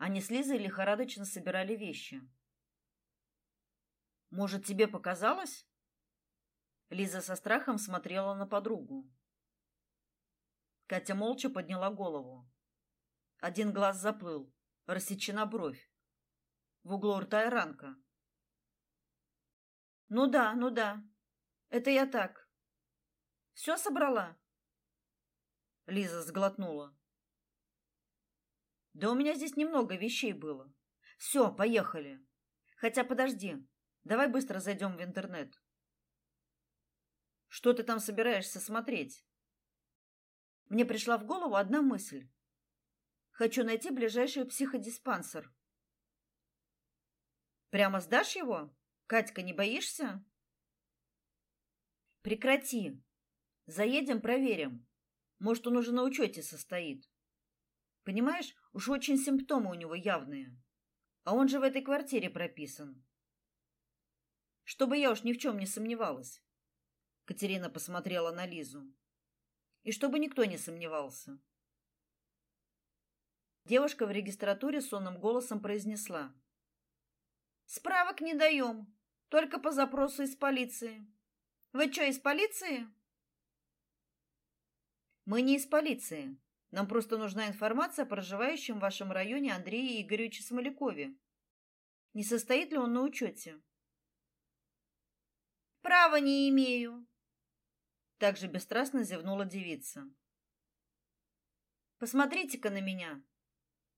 Они с Лизой лихорадочно собирали вещи. Может, тебе показалось? Лиза со страхом смотрела на подругу. Катя молча подняла голову. Один глаз заплыл, рассечена бровь. В углу рта и ранка. Ну да, ну да. Это я так. Все собрала. Лиза сглотнула. Да у меня здесь немного вещей было. Все, поехали. Хотя подожди. Давай быстро зайдем в интернет. Что ты там собираешься смотреть? Мне пришла в голову одна мысль. Хочу найти ближайший психодиспансер. Прямо сдашь его? Катька, не боишься? Прекрати. Заедем, проверим. Может, он уже на учете состоит. Понимаешь, уж очень симптомы у него явные. А он же в этой квартире прописан. Чтобы я уж ни в чем не сомневалась. Катерина посмотрела на Лизу. И чтобы никто не сомневался. Девушка в регистратуре сонным голосом произнесла: "Справок не даем. Только по запросу из полиции. Вы что, из полиции? Мы не из полиции. Нам просто нужна информация о проживающем в вашем районе Андрее Игоревиче Смолякове. Не состоит ли он на учете?» Права не имею. Также бесстрастно зевнула девица. Посмотрите-ка на меня.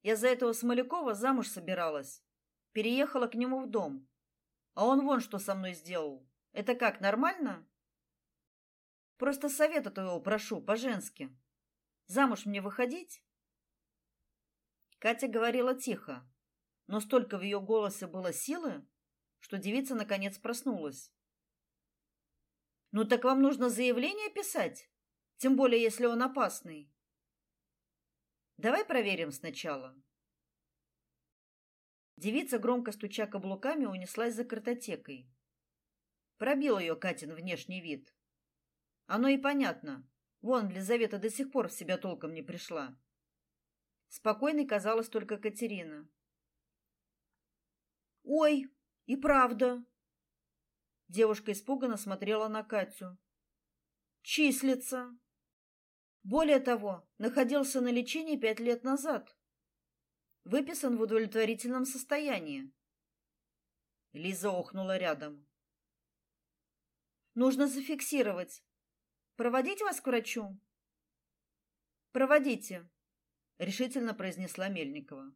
Я за этого Смолякова замуж собиралась. Переехала к нему в дом. А он вон что со мной сделал. Это как, нормально? Просто совета твоего прошу, по-женски. Замуж мне выходить? Катя говорила тихо, но столько в ее голосе было силы, что девица наконец проснулась. Ну так вам нужно заявление писать, тем более если он опасный. Давай проверим сначала. Девица, громко стуча каблуками, унеслась за картотекой. Пробил ее Катин внешний вид. Оно и понятно. Вон, Лизавета до сих пор в себя толком не пришла. Спокойной казалась только Катерина. «Ой, и правда!» Девушка испуганно смотрела на Катю. «Числится!» Более того, находился на лечении пять лет назад выписан в удовлетворительном состоянии. Лиза охнула рядом. Нужно зафиксировать. Проводить вас к врачу? Проводите, решительно произнесла Мельникова.